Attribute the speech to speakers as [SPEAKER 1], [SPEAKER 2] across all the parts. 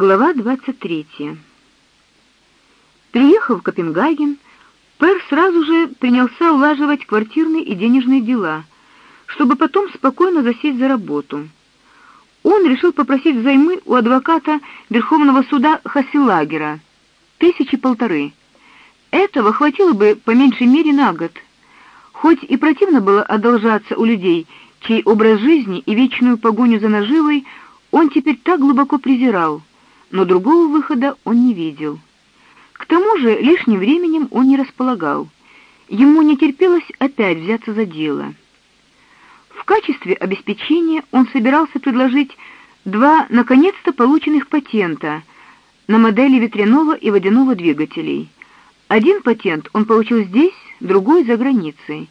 [SPEAKER 1] Глава 23. Приехав в Копенгаген, Пер сразу же принялся улаживать квартирные и денежные дела, чтобы потом спокойно засесть за работу. Он решил попросить взаймы у адвоката Верховного суда Хасилагера тысячи полторы. Этого хватило бы по меньшей мере на год. Хоть и противно было одолжаться у людей, чей образ жизни и вечную погоню за наживой он теперь так глубоко презирал но другого выхода он не видел. К тому же, лишним временем он не располагал. Ему не терпелось опять взяться за дело. В качестве обеспечения он собирался предложить два наконец-то полученных патента на модели ветряного и водяного двигателей. Один патент он получил здесь, другой за границей.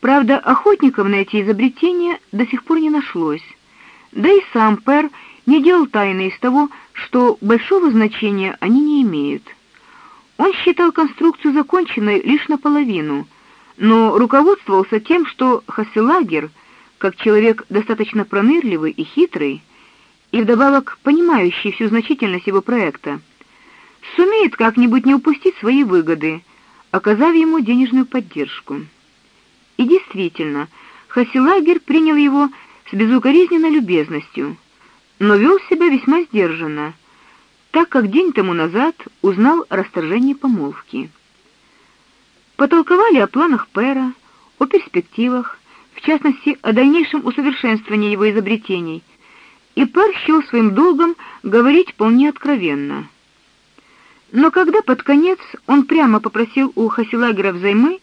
[SPEAKER 1] Правда, охотников на эти изобретения до сих пор не нашлось. Да и сам Пер не делал тайны из того, что большого значения они не имеют. Он считал конструкцию законченной лишь наполовину, но руководствовался тем, что Хаселагер, как человек достаточно пронырливый и хитрый, и вдобавок понимающий всю значительность его проекта, сумеет как-нибудь не упустить свои выгоды, оказав ему денежную поддержку. И действительно, Хаселагер принял его с безукоризненной любезностью но вел себя весьма сдержанно, так как день тому назад узнал о расторжении помолвки. Потолковали о планах Пера, о перспективах, в частности, о дальнейшем усовершенствовании его изобретений. И Пер счел своим долгом говорить вполне откровенно. Но когда под конец он прямо попросил у Хасилагера взаймы,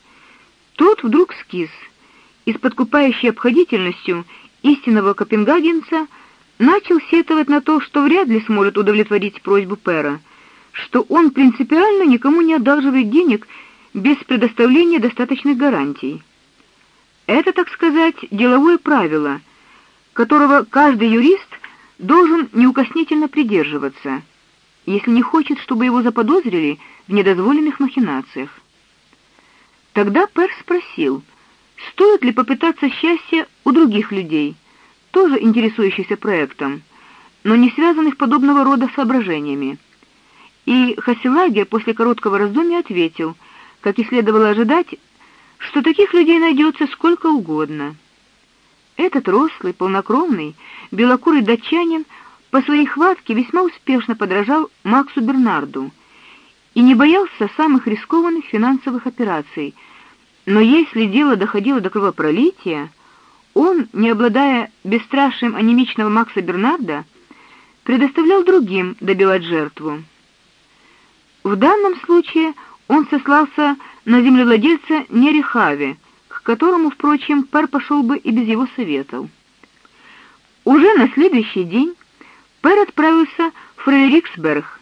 [SPEAKER 1] тот вдруг скис и с подкупающей обходительностью истинного копенгагенца начал сетовать на то, что вряд ли сможет удовлетворить просьбу Пера, что он принципиально никому не одалживает денег без предоставления достаточных гарантий. Это, так сказать, деловое правило, которого каждый юрист должен неукоснительно придерживаться, если не хочет, чтобы его заподозрили в недозволенных махинациях. Тогда Пер спросил: стоит ли попытаться счастья у других людей? Тоже интересующихся проектом, но не связанных подобного рода соображениями. И Хасилагер после короткого раздумья ответил, как и следовало ожидать, что таких людей найдется сколько угодно. Этот рослый, полнокровный, белокурый датчанин по своей хватке весьма успешно подражал Максу Бернарду и не боялся самых рискованных финансовых операций. Но если дело доходило до кровопролития, он, не обладая бесстрашием анемичного Макса Бернарда, предоставлял другим добивать жертву. В данном случае он сослался на землевладельца Нерихави, к которому, впрочем, Пер пошел бы и без его советов. Уже на следующий день Пер отправился в Фредериксберг,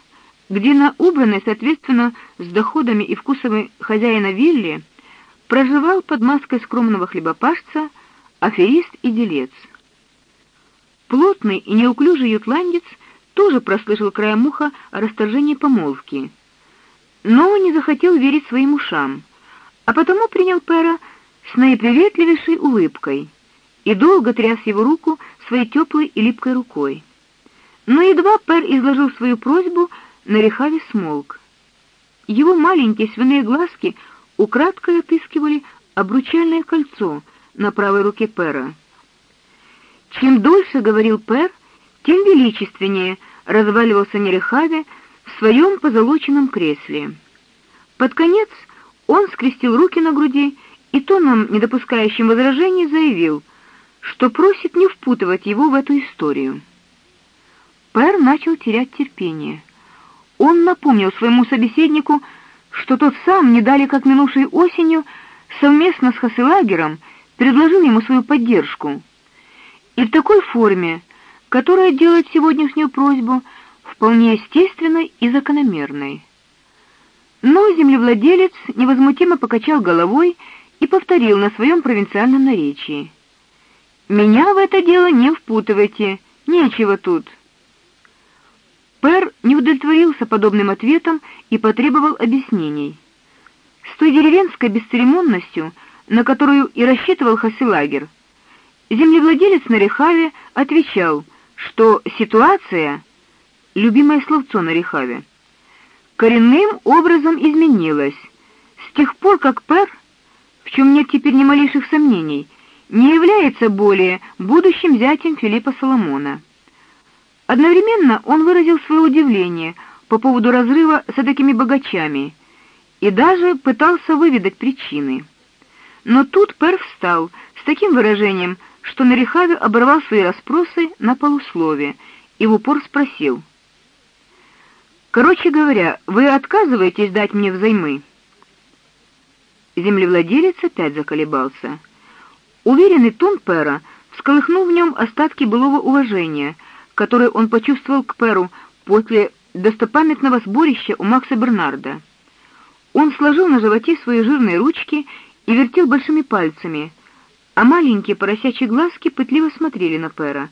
[SPEAKER 1] где на убранной, соответственно, с доходами и вкусами хозяина вилли проживал под маской скромного хлебопашца аферист и делец. Плотный и неуклюжий ютландец тоже прослышал краем уха о расторжении помолвки, но не захотел верить своим ушам, а потому принял Пера с наиприветливейшей улыбкой и долго тряс его руку своей теплой и липкой рукой. Но едва Пер изложил свою просьбу, Нарихави смолк. Его маленькие свиные глазки украдкой отыскивали обручальное кольцо, на правой руке Пера. Чем дольше говорил Пер, тем величественнее разваливался Нерехаве в своем позолоченном кресле. Под конец он скрестил руки на груди и тоном, не допускающим возражений, заявил, что просит не впутывать его в эту историю. Пер начал терять терпение. Он напомнил своему собеседнику, что тот сам не дали как минувшей осенью совместно с Хаселагером предложил ему свою поддержку. И в такой форме, которая делает сегодняшнюю просьбу вполне естественной и закономерной. Но землевладелец невозмутимо покачал головой и повторил на своем провинциальном наречии: "Меня в это дело не впутывайте, нечего тут". Пер не удовлетворился подобным ответом и потребовал объяснений. С той деревенской бесцеремонностью, на которую и рассчитывал Хасилагер. Землевладелец на Рехаве отвечал, что ситуация любимое словцо на Рехаве, коренным образом изменилось. С тех пор, как Пер, в чем нет теперь ни малейших сомнений, не является более будущим зятем Филиппа Соломона. Одновременно он выразил свое удивление по поводу разрыва с такими богачами и даже пытался выведать причины. Но тут Пер встал с таким выражением, что Нарихави оборвал свои расспросы на полуслове и в упор спросил: "Короче говоря, вы отказываетесь дать мне взаймы?" Землевладелец опять заколебался. Уверенный тон Пера всколыхнул в нем остатки былого уважения, которое он почувствовал к Перу после достопамятного сборища у Макса Бернарда. Он сложил на животе свои жирные ручки и вертел большими пальцами, а маленькие поросячьи глазки пытливо смотрели на Пера,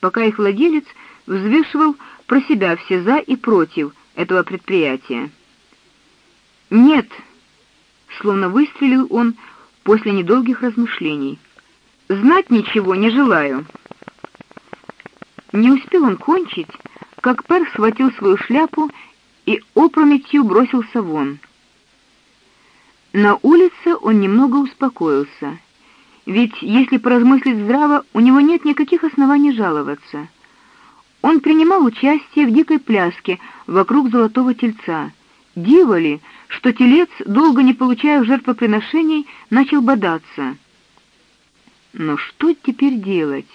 [SPEAKER 1] пока их владелец взвешивал про себя все за и против этого предприятия. Нет, словно выстрелил он после недолгих размышлений. Знать ничего не желаю. Не успел он кончить, как Пер схватил свою шляпу и опрометью бросился вон. На улице он немного успокоился. Ведь если поразмыслить здраво, у него нет никаких оснований жаловаться. Он принимал участие в дикой пляске вокруг золотого тельца. Диво ли, что телец, долго не получая жертвоприношений, начал бодаться. Но что теперь делать?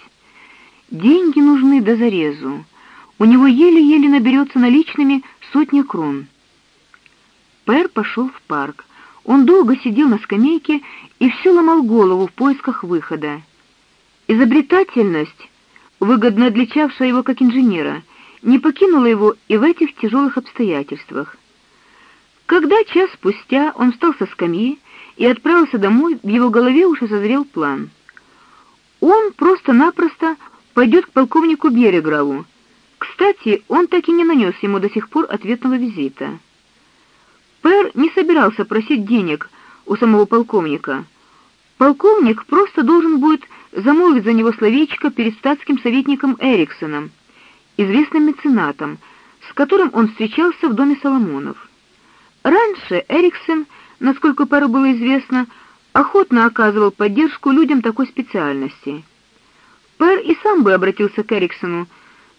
[SPEAKER 1] Деньги нужны до зарезу. У него еле-еле наберется наличными сотни крон. Пэр пошел в парк. Он долго сидел на скамейке и все ломал голову в поисках выхода. Изобретательность, выгодно отличавшая его как инженера, не покинула его и в этих тяжелых обстоятельствах. Когда час спустя он встал со скамьи и отправился домой, в его голове уже созрел план. Он просто-напросто пойдет к полковнику Берегрову. Кстати, он так и не нанес ему до сих пор ответного визита. Пэр не собирался просить денег у самого полковника. Полковник просто должен будет замолвить за него словечко перед статским советником Эриксоном, известным меценатом, с которым он встречался в доме Соломонов. Раньше Эриксон, насколько Пэру было известно, охотно оказывал поддержку людям такой специальности. Пэр и сам бы обратился к Эриксону,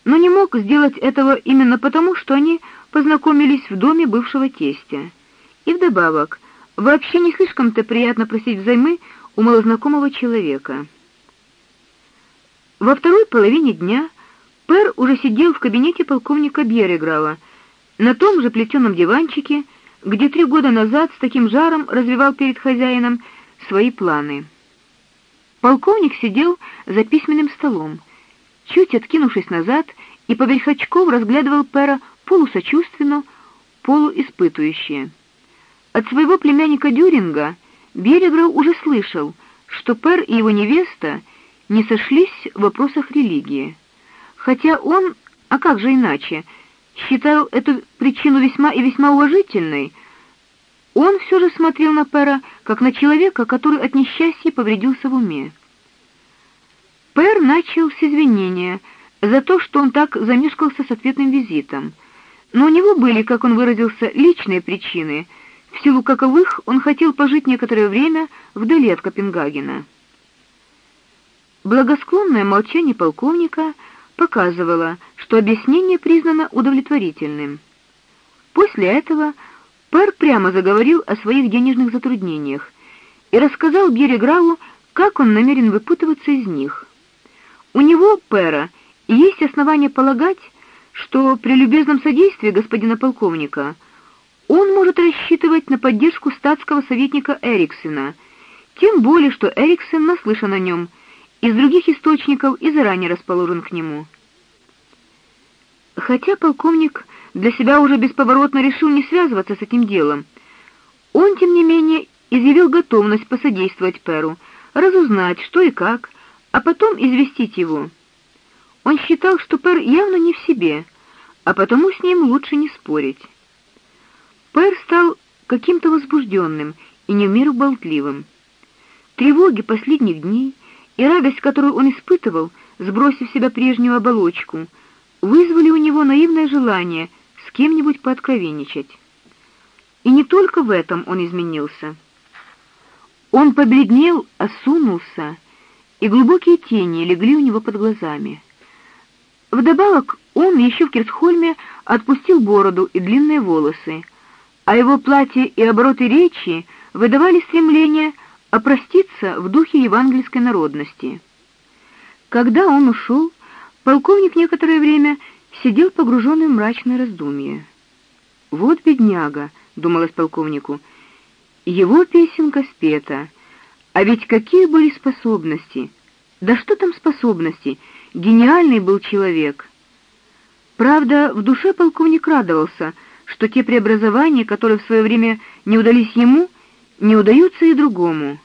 [SPEAKER 1] но не мог сделать этого именно потому, что они познакомились в доме бывшего тестя. И вдобавок, вообще не слишком-то приятно просить взаймы у малознакомого человека. Во второй половине дня Пер уже сидел в кабинете полковника Береграва, на том же плетеном диванчике, где три года назад с таким жаром развивал перед хозяином свои планы. Полковник сидел за письменным столом, чуть откинувшись назад, и поверх очков разглядывал Пера полусочувственно, полуиспытующе. От своего племянника Дюринга Берегров уже слышал, что Пер и его невеста не сошлись в вопросах религии. Хотя он, а как же иначе, считал эту причину весьма и весьма уважительной, он все же смотрел на Пера как на человека, который от несчастья повредился в уме. Пер начал с извинения за то, что он так замешкался с ответным визитом но у него были, как он выразился, личные причины, в силу каковых он хотел пожить некоторое время вдали от Копенгагена. Благосклонное молчание полковника показывало, что объяснение признано удовлетворительным. После этого Пер прямо заговорил о своих денежных затруднениях и рассказал Береграву, как он намерен выпутываться из них. У него, Пера, есть основания полагать, что при любезном содействии господина полковника он может рассчитывать на поддержку статского советника Эриксена, тем более что Эриксен наслышан о нем из других источников и заранее расположен к нему. Хотя полковник для себя уже бесповоротно решил не связываться с этим делом, он тем не менее изъявил готовность посодействовать Перу, разузнать, что и как, а потом известить его. Он считал, что Пер явно не в себе, а потому с ним лучше не спорить. Пер стал каким-то возбужденным и не в меру болтливым. Тревоги последних дней и радость, которую он испытывал, сбросив с себя прежнюю оболочку, вызвали у него наивное желание с кем-нибудь пооткровенничать. И не только в этом он изменился. Он побледнел, осунулся, и глубокие тени легли у него под глазами. Вдобавок, он еще в Кирсхольме отпустил бороду и длинные волосы, а его платье и обороты речи выдавали стремление опроститься в духе евангельской народности. Когда он ушел, полковник некоторое время сидел погруженный в мрачное раздумье. Вот бедняга, думалось полковнику. Его песенка спета. А ведь какие были способности? Да что там способности? Гениальный был человек. Правда, в душе полковник радовался, что те преобразования, которые в свое время не удались ему, не удаются и другому.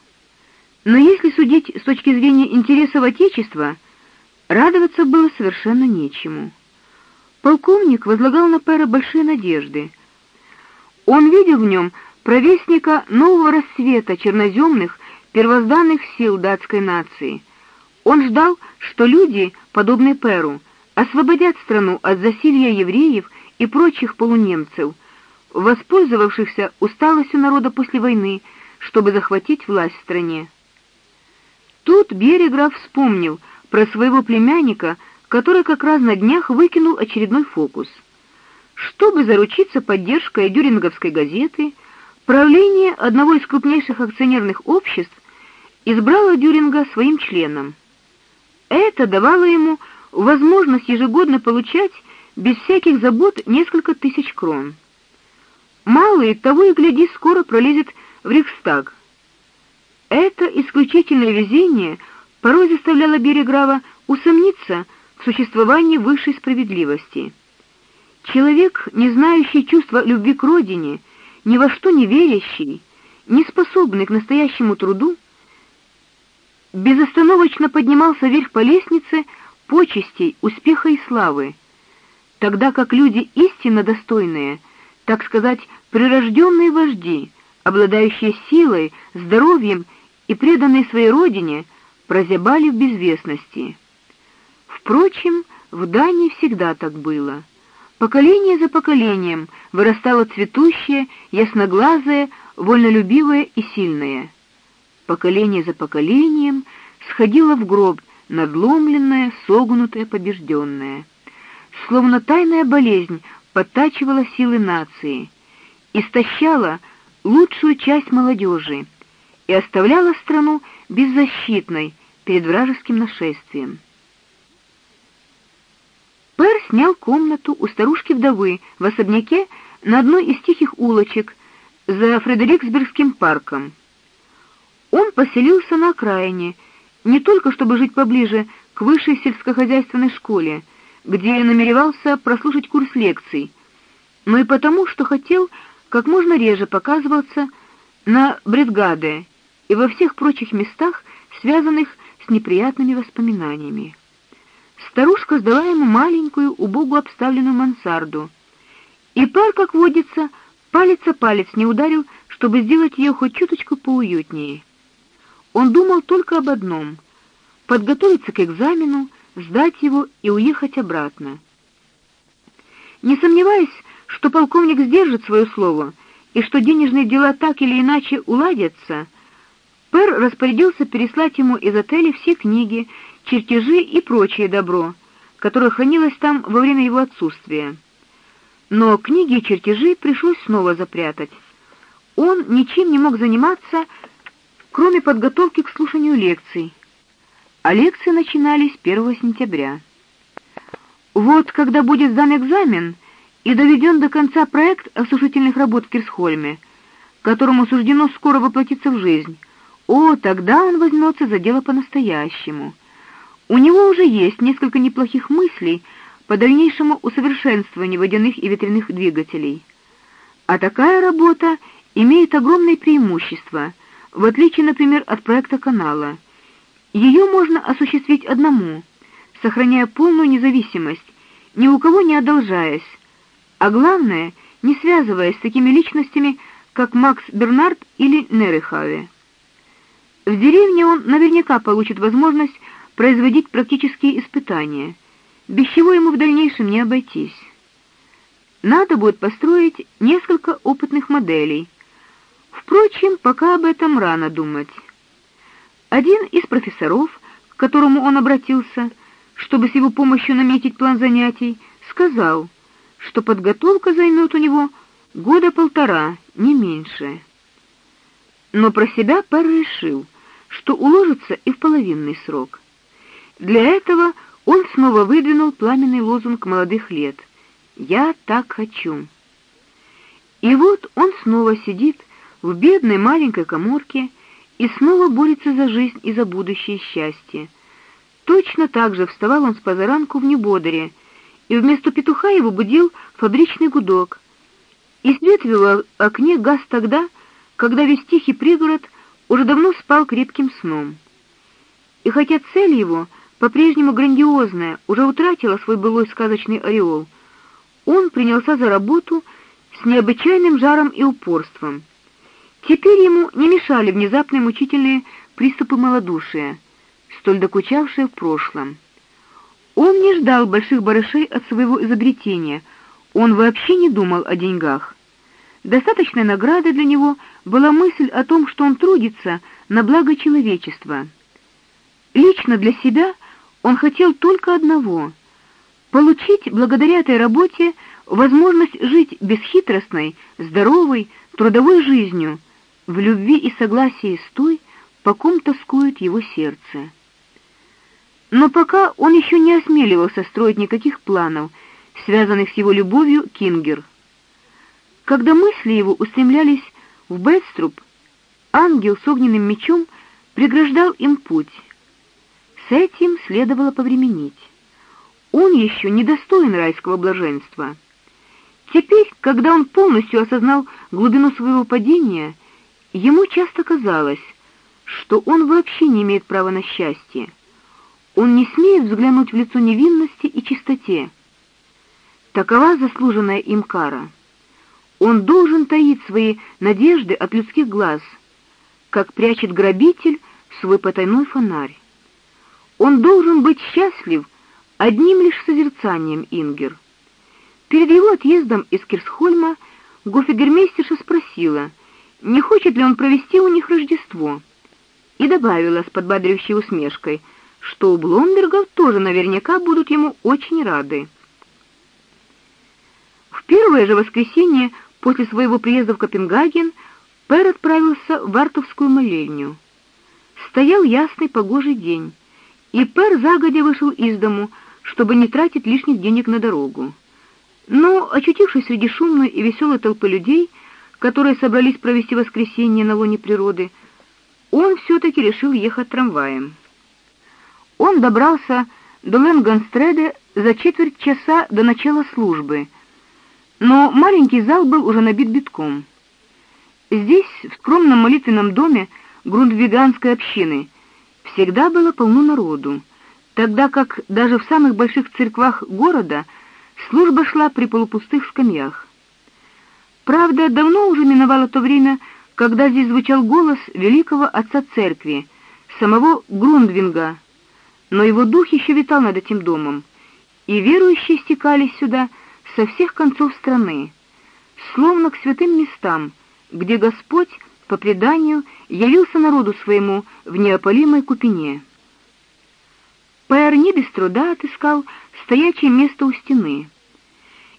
[SPEAKER 1] Но если судить с точки зрения интересов отечества, радоваться было совершенно нечему. Полковник возлагал на Пера большие надежды. Он видел в нем провестника нового рассвета черноземных первозданных сил датской нации. Он ждал, что люди, подобные Перу, освободят страну от засилья евреев и прочих полунемцев, воспользовавшихся усталостью народа после войны, чтобы захватить власть в стране. Тут Береграф вспомнил про своего племянника, который как раз на днях выкинул очередной фокус. Чтобы заручиться поддержкой Дюринговской газеты, правление одного из крупнейших акционерных обществ избрало Дюринга своим членом. Это давало ему возможность ежегодно получать без всяких забот несколько тысяч крон. Малый того и гляди скоро пролезет в Рейхстаг. Это исключительное везение порой заставляло Береграва усомниться в существовании высшей справедливости. Человек, не знающий чувства любви к родине, ни во что не верящий, не способный к настоящему труду, безостановочно поднимался вверх по лестнице почестей, успеха и славы, тогда как люди истинно достойные, так сказать, прирожденные вожди, обладающие силой, здоровьем и преданные своей родине, прозябали в безвестности. Впрочем, в Дании всегда так было. Поколение за поколением вырастало цветущее, ясноглазое, вольнолюбивое и сильное. Поколение за поколением сходило в гроб надломленное, согнутое, побежденное. Словно тайная болезнь подтачивала силы нации, истощала лучшую часть молодежи и оставляла страну беззащитной перед вражеским нашествием. Пэр снял комнату у старушки-вдовы в особняке на одной из тихих улочек за Фредериксбергским парком. Он поселился на окраине, не только чтобы жить поближе к высшей сельскохозяйственной школе, где намеревался прослушать курс лекций, но и потому, что хотел как можно реже показываться на Бредгаде и во всех прочих местах, связанных с неприятными воспоминаниями. Старушка сдала ему маленькую, убого обставленную мансарду. И пар, как водится, палец о палец не ударил, чтобы сделать ее хоть чуточку поуютнее. Он думал только об одном подготовиться к экзамену, сдать его и уехать обратно. Не сомневаясь, что полковник сдержит свое слово и что денежные дела так или иначе уладятся, Пер распорядился переслать ему из отеля все книги, чертежи и прочее добро, которое хранилось там во время его отсутствия. Но книги и чертежи пришлось снова запрятать. Он ничем не мог заниматься, кроме подготовки к слушанию лекций. А лекции начинались 1 сентября. Вот когда будет сдан экзамен, и доведен до конца проект осушительных работ в Кирсхольме, которому суждено скоро воплотиться в жизнь. О, тогда он возьмется за дело по-настоящему. У него уже есть несколько неплохих мыслей по дальнейшему усовершенствованию водяных и ветряных двигателей. А такая работа имеет огромные преимущества, в отличие, например, от проекта канала. Ее можно осуществить одному, сохраняя полную независимость, ни у кого не одолжаясь, а главное, не связываясь с такими личностями, как Макс Бернард или Нерехаве. В деревне он наверняка получит возможность производить практические испытания. без чего ему в дальнейшем не обойтись. Надо будет построить несколько опытных моделей. Впрочем, пока об этом рано думать. Один из профессоров, к которому он обратился, чтобы с его помощью наметить план занятий, сказал, что подготовка займет у него года полтора, не меньше. Но про себя Пер решил, что уложится и в половинный срок. Для этого он снова выдвинул пламенный лозунг молодых лет: "Я так хочу". И вот он снова сидит в бедной маленькой каморке и снова борется за жизнь и за будущее счастье. Точно так же вставал он с позаранку в небодере, и вместо петуха его будил фабричный гудок. И свет в окне гас тогда, когда весь тихий пригород уже давно спал крепким сном. И хотя цель его по-прежнему грандиозная, уже утратила свой былой сказочный ореол, он принялся за работу с необычайным жаром и упорством. Теперь ему не мешали внезапные мучительные приступы малодушия, столь докучавшие в прошлом. Он не ждал больших барышей от своего изобретения. Он вообще не думал о деньгах. Достаточной наградой для него была мысль о том, что он трудится на благо человечества. Лично для себя он хотел только одного получить благодаря этой работе возможность жить бесхитростной, здоровой, трудовой жизнью в любви и согласии с той, по ком тоскует его сердце. Но пока он еще не осмеливался строить никаких планов, связанных с его любовью Кингер. Когда мысли его устремлялись в Бэдструп, ангел с огненным мечом преграждал им путь. С этим следовало повременить. Он еще не достоин райского блаженства. Теперь, когда он полностью осознал глубину своего падения, Ему часто казалось, что он вообще не имеет права на счастье. Он не смеет взглянуть в лицо невинности и чистоте. Такова заслуженная им кара. Он должен таить свои надежды от людских глаз, как прячет грабитель свой потайной фонарь. Он должен быть счастлив одним лишь созерцанием Ингер. Перед его отъездом из Кирсхольма гофигермейстерша спросила, не хочет ли он провести у них Рождество, и добавила с подбадривающей усмешкой, что у Бломбергов тоже наверняка будут ему очень рады. В первое же воскресенье после своего приезда в Копенгаген Пер отправился в Артовскую молельню. Стоял ясный погожий день, и Пер загодя вышел из дому, чтобы не тратить лишних денег на дорогу. Но, очутившись среди шумной и веселой толпы людей, которые собрались провести воскресенье на лоне природы, он все таки решил ехать трамваем. Он добрался до Ленгонстреда за четверть часа до начала службы, но маленький зал был уже набит битком. Здесь, в скромном молитвенном доме грундвиганской общины, всегда было полно народу, тогда как даже в самых больших церквах города служба шла при полупустых скамьях. Правда, давно уже миновало то время, когда здесь звучал голос великого отца церкви, самого Грундвинга, но его дух еще витал над этим домом, и верующие стекались сюда со всех концов страны, словно к святым местам, где Господь по преданию явился народу своему в неопалимой купине. Пэр не без труда отыскал стоячее место у стены.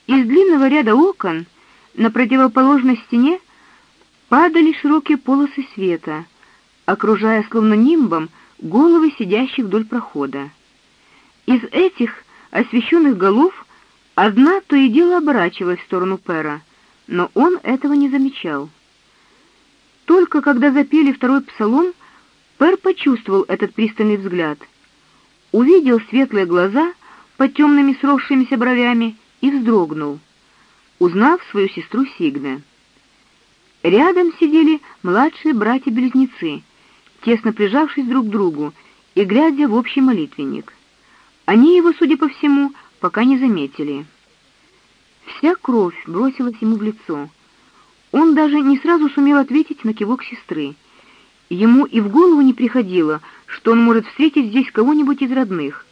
[SPEAKER 1] Из длинного ряда окон на противоположной стене падали широкие полосы света, окружая словно нимбом головы сидящих вдоль прохода. Из этих освещенных голов одна то и дело оборачивалась в сторону Пера, но он этого не замечал. Только когда запели второй псалом, Пер почувствовал этот пристальный взгляд, увидел светлые глаза под темными сросшимися бровями и вздрогнул узнав свою сестру Сигна. Рядом сидели младшие братья-близнецы, тесно прижавшись друг к другу и глядя в общий молитвенник. Они его, судя по всему, пока не заметили. Вся кровь бросилась ему в лицо. Он даже не сразу сумел ответить на кивок сестры. Ему и в голову не приходило, что он может встретить здесь кого-нибудь из родных.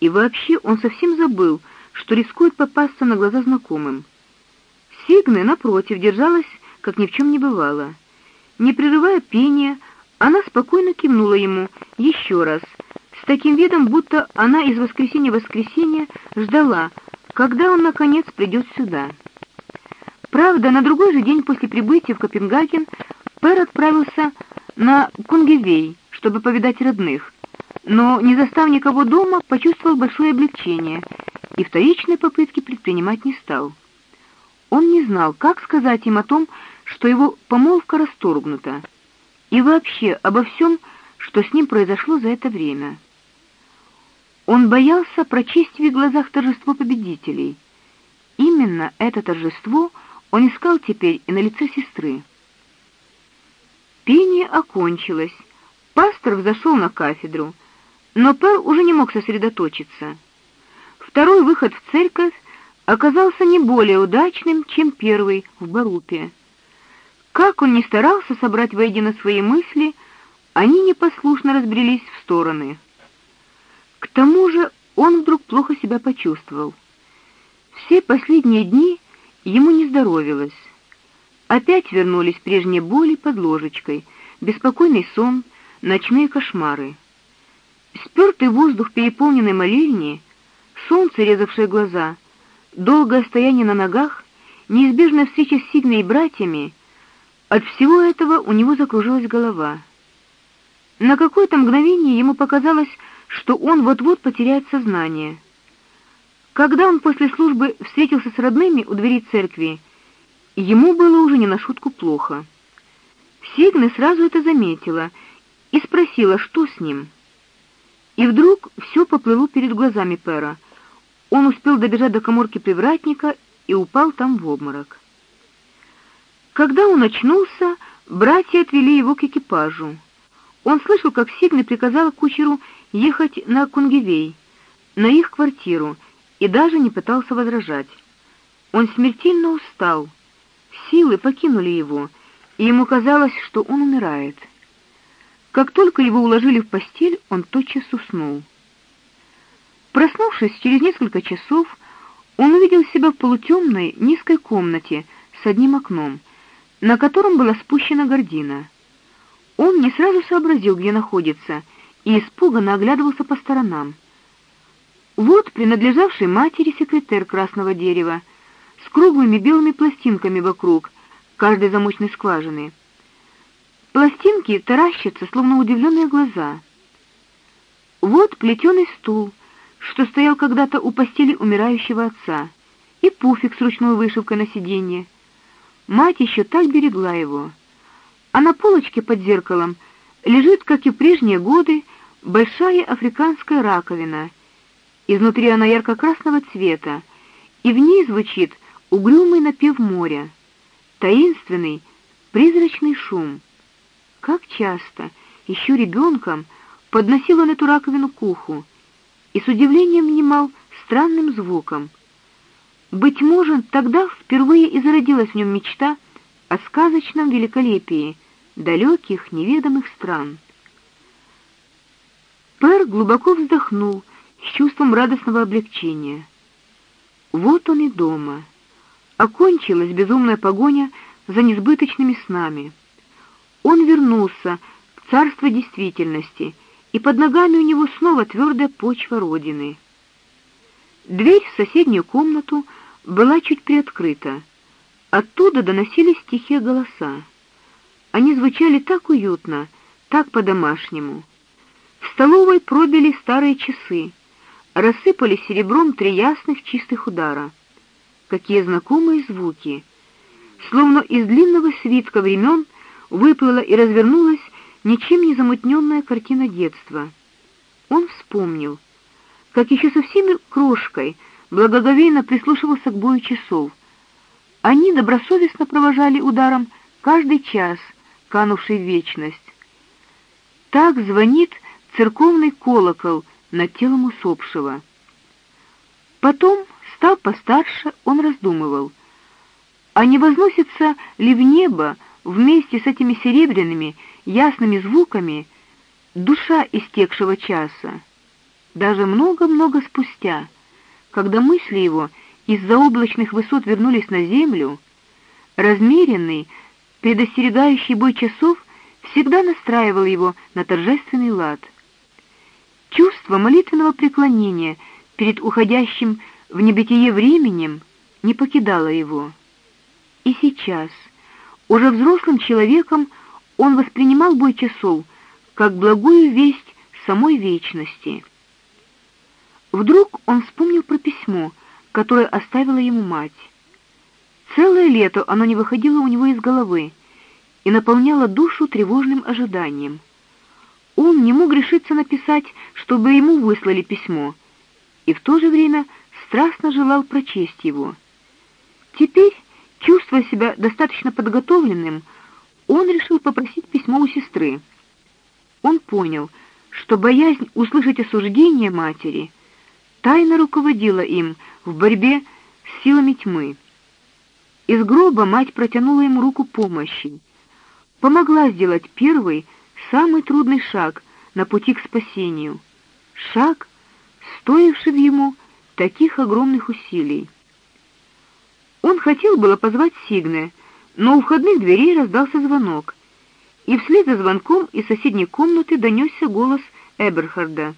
[SPEAKER 1] И вообще он совсем забыл, что рискует попасться на глаза знакомым. Сигны, напротив, держалась, как ни в чем не бывало. Не прерывая пения, она спокойно кивнула ему еще раз, с таким видом, будто она из воскресенья в воскресенье ждала, когда он наконец придет сюда. Правда, на другой же день после прибытия в Копенгаген Пер отправился на Кунгевей, чтобы повидать родных, но не застав никого дома, почувствовал большое облегчение и вторичной попытки предпринимать не стал. Он не знал, как сказать им о том, что его помолвка расторгнута, и вообще обо всем, что с ним произошло за это время. Он боялся прочесть в их глазах торжество победителей. Именно это торжество он искал теперь и на лице сестры. Пение окончилось. Пастор взошел на кафедру, но Пер уже не мог сосредоточиться. Второй выход в церковь оказался не более удачным, чем первый в Барупе. Как он ни старался собрать воедино свои мысли, они непослушно разбрелись в стороны. К тому же он вдруг плохо себя почувствовал. Все последние дни ему не здоровилось. Опять вернулись прежние боли под ложечкой, беспокойный сон, ночные кошмары. Спёртый воздух переполненной молельни, солнце, резавшее глаза — долгое стояние на ногах, неизбежная встреча с Сигной и братьями, от всего этого у него закружилась голова. На какое-то мгновение ему показалось, что он вот-вот потеряет сознание. Когда он после службы встретился с родными у двери церкви, ему было уже не на шутку плохо. Сигна сразу это заметила и спросила, что с ним. И вдруг все поплыло перед глазами Пера — он успел добежать до каморки привратника и упал там в обморок. Когда он очнулся, братья отвели его к экипажу. Он слышал, как Сигна приказала кучеру ехать на Кунгевей, на их квартиру, и даже не пытался возражать. Он смертельно устал. Силы покинули его, и ему казалось, что он умирает. Как только его уложили в постель, он тотчас уснул. Проснувшись через несколько часов, он увидел себя в полутемной низкой комнате с одним окном, на котором была спущена гардина. Он не сразу сообразил, где находится, и испуганно оглядывался по сторонам. Вот принадлежавший матери секретарь красного дерева с круглыми белыми пластинками вокруг каждой замочной скважины. Пластинки таращатся, словно удивленные глаза. Вот плетеный стул что стоял когда-то у постели умирающего отца, и пуфик с ручной вышивкой на сиденье. Мать еще так берегла его. А на полочке под зеркалом лежит, как и прежние годы, большая африканская раковина. Изнутри она ярко-красного цвета, и в ней звучит угрюмый напев моря, таинственный, призрачный шум. Как часто, еще ребенком, подносил он эту раковину к уху, и с удивлением внимал странным звуком. Быть может, тогда впервые и зародилась в нем мечта о сказочном великолепии далеких неведомых стран. Пэр глубоко вздохнул с чувством радостного облегчения. Вот он и дома. Окончилась безумная погоня за несбыточными снами. Он вернулся в царство действительности — и под ногами у него снова твердая почва родины. Дверь в соседнюю комнату была чуть приоткрыта. Оттуда доносились тихие голоса. Они звучали так уютно, так по-домашнему. В столовой пробили старые часы, рассыпались серебром три ясных чистых удара. Какие знакомые звуки! Словно из длинного свитка времен выплыла и развернулась ничем не замутненная картина детства. Он вспомнил, как еще совсем крошкой благоговейно прислушивался к бою часов. Они добросовестно провожали ударом каждый час, канувший в вечность. Так звонит церковный колокол над телом усопшего. Потом, став постарше, он раздумывал, а не возносится ли в небо вместе с этими серебряными ясными звуками душа истекшего часа. Даже много-много спустя, когда мысли его из заоблачных высот вернулись на землю, размеренный, предостерегающий бой часов всегда настраивал его на торжественный лад. Чувство молитвенного преклонения перед уходящим в небытие временем не покидало его. И сейчас, уже взрослым человеком, он воспринимал бой часов как благую весть самой вечности. Вдруг он вспомнил про письмо, которое оставила ему мать. Целое лето оно не выходило у него из головы и наполняло душу тревожным ожиданием. Он не мог решиться написать, чтобы ему выслали письмо, и в то же время страстно желал прочесть его. Теперь, чувствуя себя достаточно подготовленным, он решил попросить письмо у сестры. Он понял, что боязнь услышать осуждение матери тайно руководила им в борьбе с силами тьмы. Из гроба мать протянула ему руку помощи, помогла сделать первый, самый трудный шаг на пути к спасению. Шаг, стоивший ему таких огромных усилий. Он хотел было позвать Сигне, но у входных дверей раздался звонок, и вслед за звонком из соседней комнаты донесся голос Эберхарда.